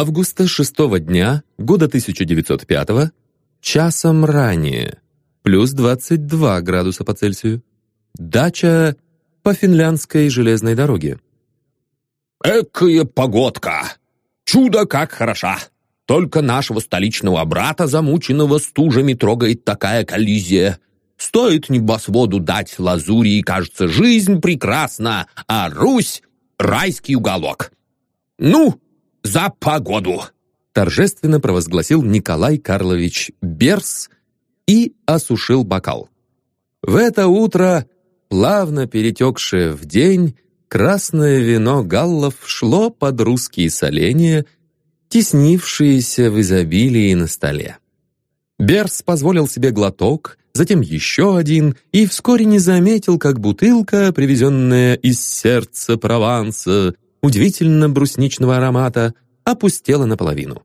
Августа шестого дня года 1905 часом ранее, плюс 22 градуса по Цельсию. Дача по финляндской железной дороге. «Экая погодка! Чудо как хороша! Только нашего столичного брата, замученного стужами, трогает такая коллизия. Стоит небосводу дать лазури, и кажется, жизнь прекрасна, а Русь — райский уголок. Ну, за погоду!» торжественно провозгласил Николай Карлович Берс и осушил бокал. В это утро, плавно перетекшее в день, красное вино галлов шло под русские соленья, теснившиеся в изобилии на столе. Берс позволил себе глоток, затем еще один, и вскоре не заметил, как бутылка, привезенная из сердца Прованса, удивительно брусничного аромата, опустела наполовину.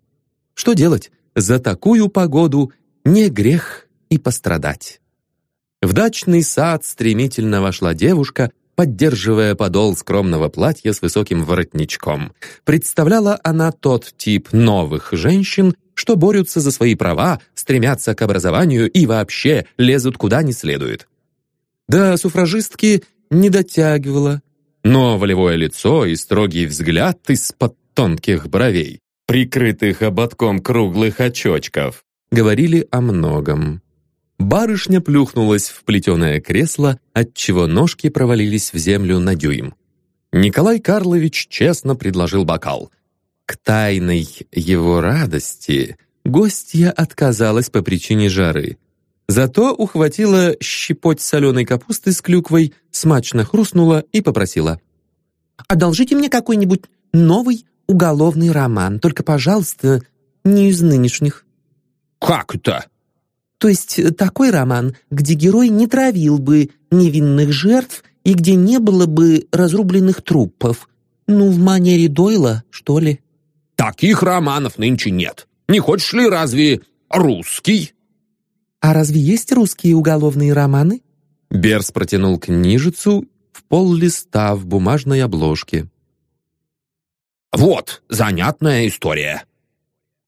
Что делать? За такую погоду не грех и пострадать. В дачный сад стремительно вошла девушка, поддерживая подол скромного платья с высоким воротничком. Представляла она тот тип новых женщин, что борются за свои права, стремятся к образованию и вообще лезут куда не следует. Да, суфражистки не дотягивала, но волевое лицо и строгий взгляд из-под тонких бровей прикрытых ободком круглых очочков, говорили о многом. Барышня плюхнулась в плетеное кресло, отчего ножки провалились в землю на дюйм. Николай Карлович честно предложил бокал. К тайной его радости гостья отказалась по причине жары. Зато ухватила щепоть соленой капусты с клюквой, смачно хрустнула и попросила. «Одолжите мне какой-нибудь новый уголовный роман, только, пожалуйста, не из нынешних». «Как это?» «То есть такой роман, где герой не травил бы невинных жертв и где не было бы разрубленных трупов. Ну, в манере Дойла, что ли?» «Таких романов нынче нет. Не хочешь ли разве русский?» «А разве есть русские уголовные романы?» Берс протянул книжицу в пол листа в бумажной обложке. Вот занятная история.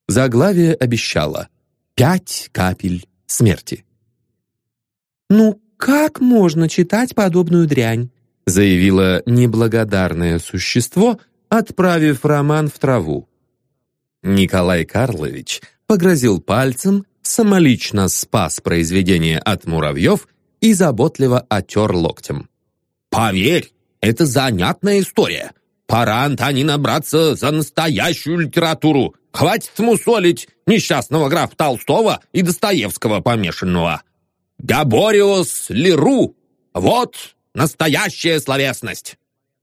Заглавие обещало «Пять капель смерти». «Ну, как можно читать подобную дрянь?» заявило неблагодарное существо, отправив роман в траву. Николай Карлович погрозил пальцем, самолично спас произведение от муравьев и заботливо отер локтем. «Поверь, это занятная история. Пора, Антонина, браться за настоящую литературу. Хватит мусолить несчастного графа Толстого и Достоевского помешанного. Габориус Леру. Вот настоящая словесность.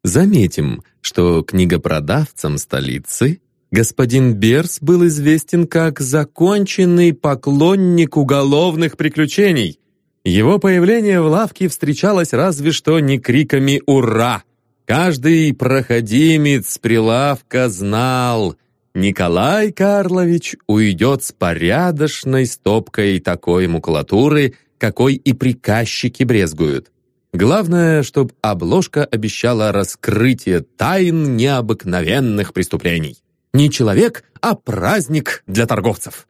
Заметим, что книгопродавцам столицы господин Берс был известен как законченный поклонник уголовных приключений. Его появление в лавке встречалось разве что не криками «Ура!», Каждый проходимец прилавка знал, Николай Карлович уйдет с порядочной стопкой такой макулатуры, какой и приказчики брезгуют. Главное, чтобы обложка обещала раскрытие тайн необыкновенных преступлений. Не человек, а праздник для торговцев.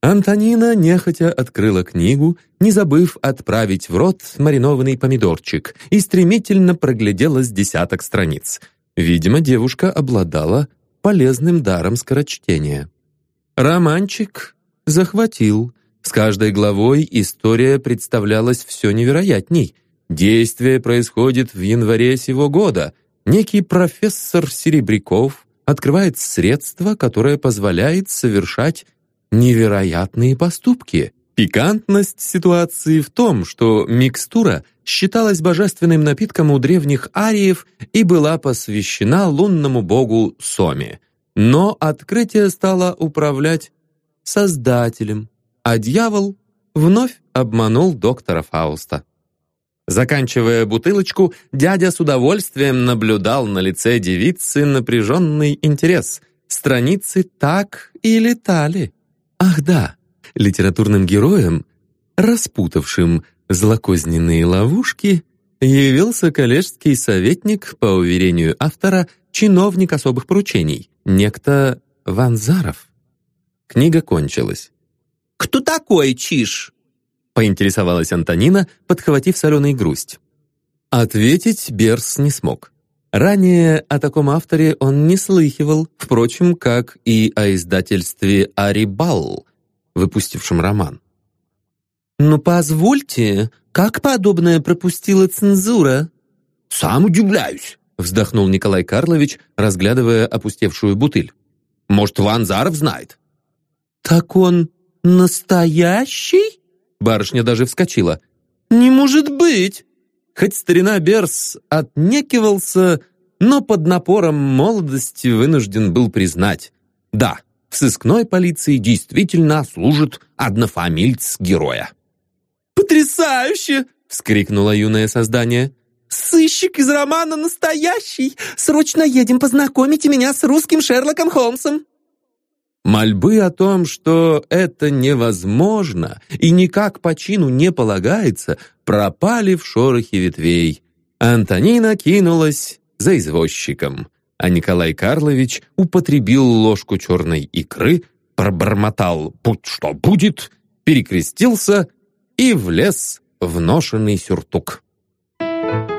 Антонина нехотя открыла книгу, не забыв отправить в рот маринованный помидорчик, и стремительно проглядела с десяток страниц. Видимо, девушка обладала полезным даром скорочтения. Романчик захватил. С каждой главой история представлялась все невероятней. Действие происходит в январе сего года. Некий профессор Серебряков открывает средство, которое позволяет совершать невероятные поступки. Пикантность ситуации в том, что микстура считалась божественным напитком у древних ариев и была посвящена лунному богу Соме. Но открытие стало управлять Создателем, а дьявол вновь обманул доктора Фауста. Заканчивая бутылочку, дядя с удовольствием наблюдал на лице девицы напряженный интерес. Страницы так и летали. Ах да, литературным героем, распутавшим злокозненные ловушки, явился коллежский советник, по уверению автора, чиновник особых поручений, некто Ванзаров. Книга кончилась. «Кто такой Чиш?» Поинтересовалась Антонина, подхватив соленый грусть. Ответить Берс не смог. Ранее о таком авторе он не слыхивал, впрочем, как и о издательстве «Арибал», выпустившем роман. «Ну, позвольте, как подобное пропустила цензура?» «Сам удивляюсь», — вздохнул Николай Карлович, разглядывая опустевшую бутыль. «Может, Ванзаров знает?» «Так он настоящий?» Барышня даже вскочила. «Не может быть!» Хоть старина Берс отнекивался, но под напором молодости вынужден был признать. Да, в сыскной полиции действительно служит однофамильц героя. «Потрясающе!» — вскрикнуло юное создание. «Сыщик из романа настоящий! Срочно едем, познакомите меня с русским Шерлоком Холмсом!» Мольбы о том, что это невозможно и никак по чину не полагается, пропали в шорохе ветвей. Антонина кинулась за извозчиком, а Николай Карлович употребил ложку черной икры, пробормотал «будь что будет», перекрестился и влез в ношенный сюртук. Thank you.